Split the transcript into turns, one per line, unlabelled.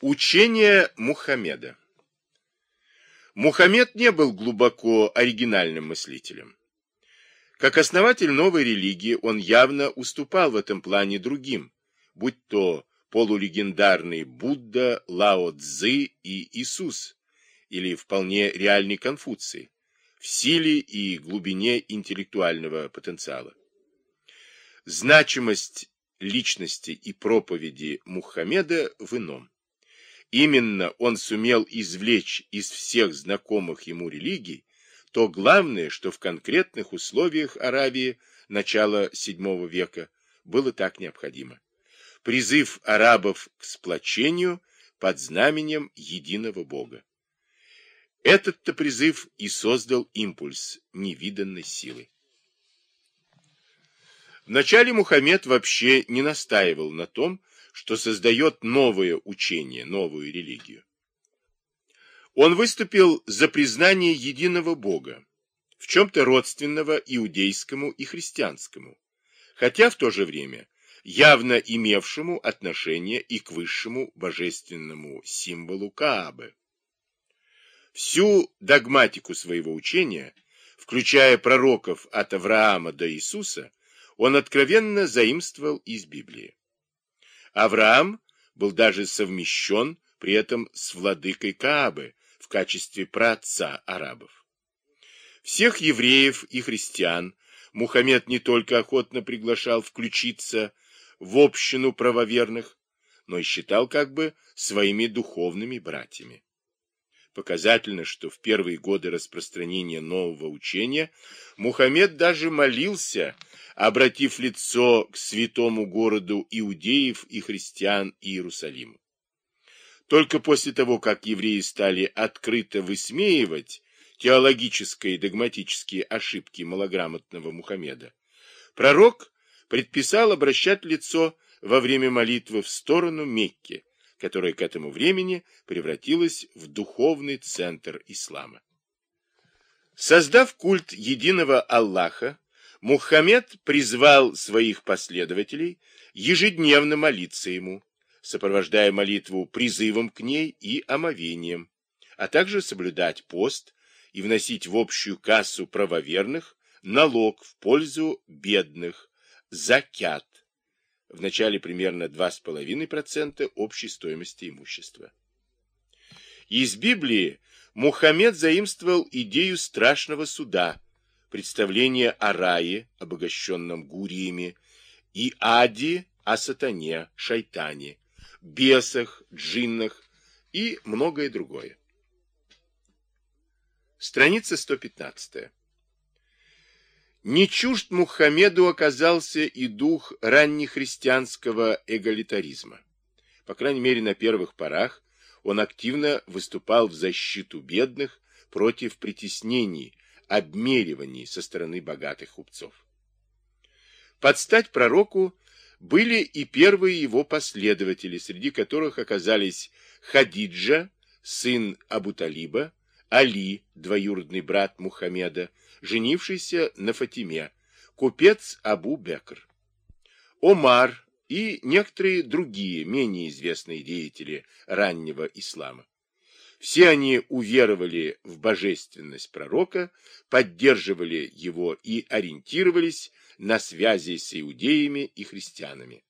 Учение Мухаммеда Мухаммед не был глубоко оригинальным мыслителем. Как основатель новой религии он явно уступал в этом плане другим, будь то полулегендарный Будда, Лао Цзы и Иисус, или вполне реальный Конфуций, в силе и глубине интеллектуального потенциала. Значимость личности и проповеди Мухаммеда в ином. Именно он сумел извлечь из всех знакомых ему религий то главное, что в конкретных условиях Аравии начала VII века было так необходимо. Призыв арабов к сплочению под знаменем единого Бога. Этот-то призыв и создал импульс невиданной силы. Вначале Мухаммед вообще не настаивал на том, что создает новое учение, новую религию. Он выступил за признание единого Бога, в чем-то родственного иудейскому и христианскому, хотя в то же время явно имевшему отношение и к высшему божественному символу Каабы. Всю догматику своего учения, включая пророков от Авраама до Иисуса, он откровенно заимствовал из Библии. Авраам был даже совмещен при этом с владыкой Каабы в качестве праотца арабов. Всех евреев и христиан Мухаммед не только охотно приглашал включиться в общину правоверных, но и считал как бы своими духовными братьями. Показательно, что в первые годы распространения нового учения Мухаммед даже молился обратив лицо к святому городу иудеев и христиан Иерусалиму. Только после того, как евреи стали открыто высмеивать теологические и догматические ошибки малограмотного Мухаммеда, пророк предписал обращать лицо во время молитвы в сторону Мекки, которая к этому времени превратилась в духовный центр ислама. Создав культ единого Аллаха, Мухаммед призвал своих последователей ежедневно молиться ему, сопровождая молитву призывом к ней и омовением, а также соблюдать пост и вносить в общую кассу правоверных налог в пользу бедных, закят, в начале примерно 2,5% общей стоимости имущества. Из Библии Мухаммед заимствовал идею страшного суда – представление о рае, обогащенном гуриями, и аде о сатане, шайтане, бесах, джиннах и многое другое. Страница 115. Не чужд Мухаммеду оказался и дух раннехристианского эгалитаризма. По крайней мере, на первых порах он активно выступал в защиту бедных против притеснений, обмериваний со стороны богатых купцов. Под стать пророку были и первые его последователи, среди которых оказались Хадиджа, сын Абу-Талиба, Али, двоюродный брат Мухаммеда, женившийся на Фатиме, купец Абу-Бекр, Омар и некоторые другие менее известные деятели раннего ислама. Все они уверовали в божественность пророка, поддерживали его и ориентировались на связи с иудеями и христианами.